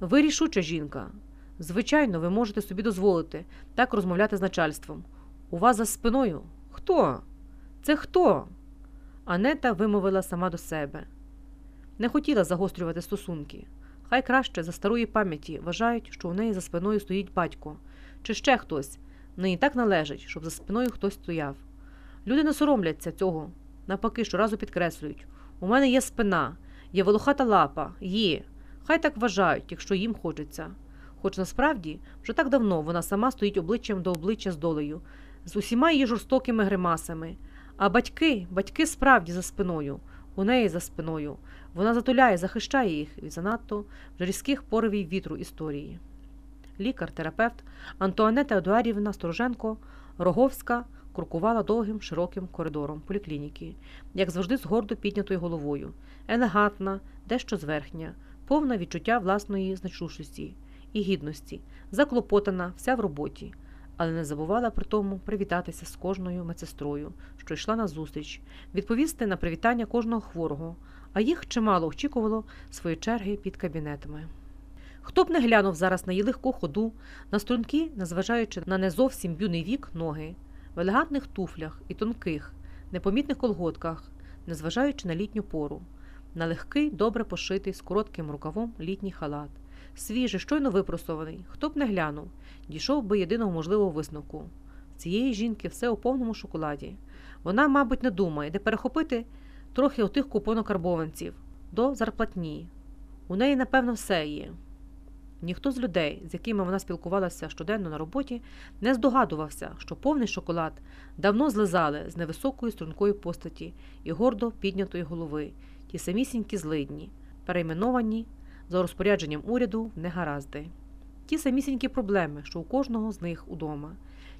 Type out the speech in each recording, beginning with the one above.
Ви рішуча жінка. Звичайно, ви можете собі дозволити так розмовляти з начальством. У вас за спиною. Хто? Це хто? Анета вимовила сама до себе. Не хотіла загострювати стосунки. Хай краще за старої пам'яті вважають, що у неї за спиною стоїть батько, чи ще хтось. Нині так належить, щоб за спиною хтось стояв. Люди не соромляться цього, навпаки, щоразу підкреслюють у мене є спина, є волохата лапа, є. Хай так вважають, якщо їм хочеться. Хоч насправді вже так давно вона сама стоїть обличчям до обличчя з долею, з усіма її жорстокими гримасами. А батьки, батьки справді за спиною, у неї за спиною. Вона затуляє, захищає їх від занадто вже різких поривів вітру історії. Лікар, терапевт Антуанета Едуарівна Стороженко, Роговська, крокувала довгим широким коридором поліклініки, як завжди з гордо піднятою головою, елегантна, дещо зверхня, повна відчуття власної значущості і гідності, заклопотана вся в роботі, але не забувала при тому привітатися з кожною медсестрою, що йшла на зустріч, відповісти на привітання кожного хворого, а їх чимало очікувало свої черги під кабінетами. Хто б не глянув зараз на її легку ходу, на струнки, незважаючи на не зовсім юний вік ноги, в елегантних туфлях і тонких, непомітних колготках, незважаючи на літню пору, на легкий, добре пошитий з коротким рукавом літній халат, свіжий, щойно випросований, хто б не глянув, дійшов би єдиного можливого висновку. Цієї жінки все у повному шоколаді. Вона, мабуть, не думає, де перехопити трохи отих купонокарбованців до зарплатні. У неї, напевно, все є. Ніхто з людей, з якими вона спілкувалася щоденно на роботі, не здогадувався, що повний шоколад давно злизали з невисокої стрункої постаті і гордо піднятої голови, ті самісінькі злидні, перейменовані за розпорядженням уряду в негаразди. Ті самісінькі проблеми, що у кожного з них удома.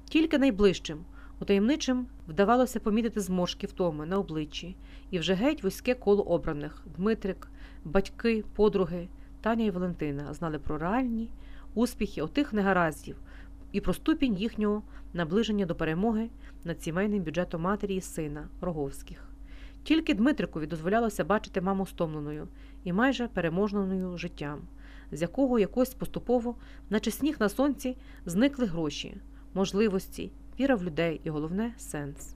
Тільки найближчим, утаємничим вдавалося помітити зморшки втоми на обличчі, і вже геть вузьке коло обраних Дмитрик, батьки, подруги. Таня і Валентина знали про реальні успіхи отих негараздів і про ступінь їхнього наближення до перемоги над сімейним бюджетом матері і сина Роговських. Тільки Дмитрикові дозволялося бачити маму стомленою і майже переможненою життям, з якого якось поступово, наче сніг на сонці, зникли гроші, можливості, віра в людей і головне сенс.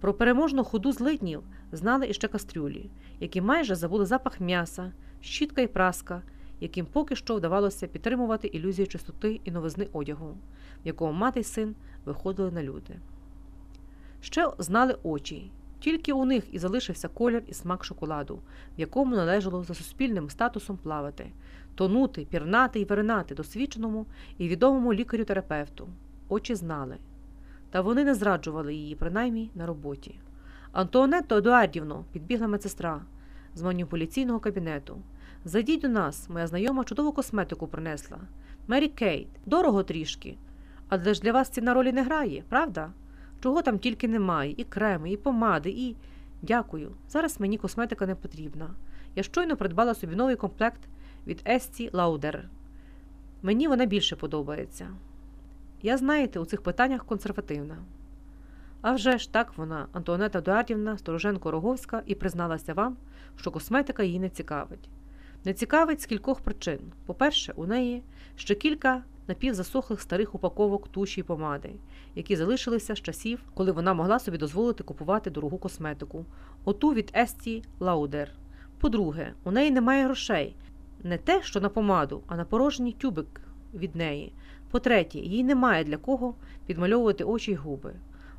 Про переможну ходу злиднів знали іще кастрюлі, які майже забули запах м'яса щітка і праска, яким поки що вдавалося підтримувати ілюзію чистоти і новизни одягу, в якому мати й син виходили на люди. Ще знали очі, тільки у них і залишився колір і смак шоколаду, в якому належало за суспільним статусом плавати, тонути, пірнати і виринати досвідченому і відомому лікарю-терапевту. Очі знали. Та вони не зраджували її, принаймні на роботі. Антуанетто Едуардівно підбігла медсестра з маніпуляційного кабінету. Зайдіть до нас, моя знайома чудову косметику принесла. Мері Кейт, дорого трішки. Але ж для вас ціна ролі не грає, правда? Чого там тільки немає, і креми, і помади, і. Дякую. Зараз мені косметика не потрібна. Я щойно придбала собі новий комплект від Есті Лаудер. Мені вона більше подобається. Я, знаєте, у цих питаннях консервативна. А вже ж так вона, Антуанета Дуардівна, Стороженко Роговська, і призналася вам, що косметика її не цікавить. Не цікавить з кількох причин. По-перше, у неї ще кілька напівзасохлих старих упаковок туші й помади, які залишилися з часів, коли вона могла собі дозволити купувати дорогу косметику, оту від Есті Лаудер. По-друге, у неї немає грошей. Не те, що на помаду, а на порожній тюбик від неї. По-третє, їй немає для кого підмальовувати очі й губи.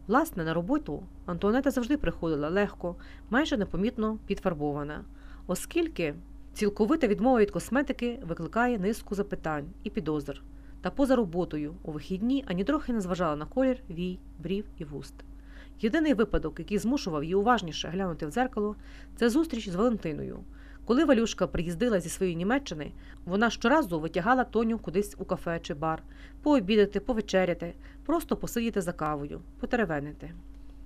Власне, на роботу Антуанета завжди приходила легко, майже непомітно підфарбована, оскільки цілковита відмова від косметики викликає низку запитань і підозр. Та поза роботою у вихідні ані трохи не зважала на колір, вій, брів і вуст. Єдиний випадок, який змушував її уважніше глянути в дзеркало, це зустріч з Валентиною. Коли Валюшка приїздила зі своєї Німеччини, вона щоразу витягала Тоню кудись у кафе чи бар, пообідати, повечеряти, просто посидіти за кавою, потеревенити.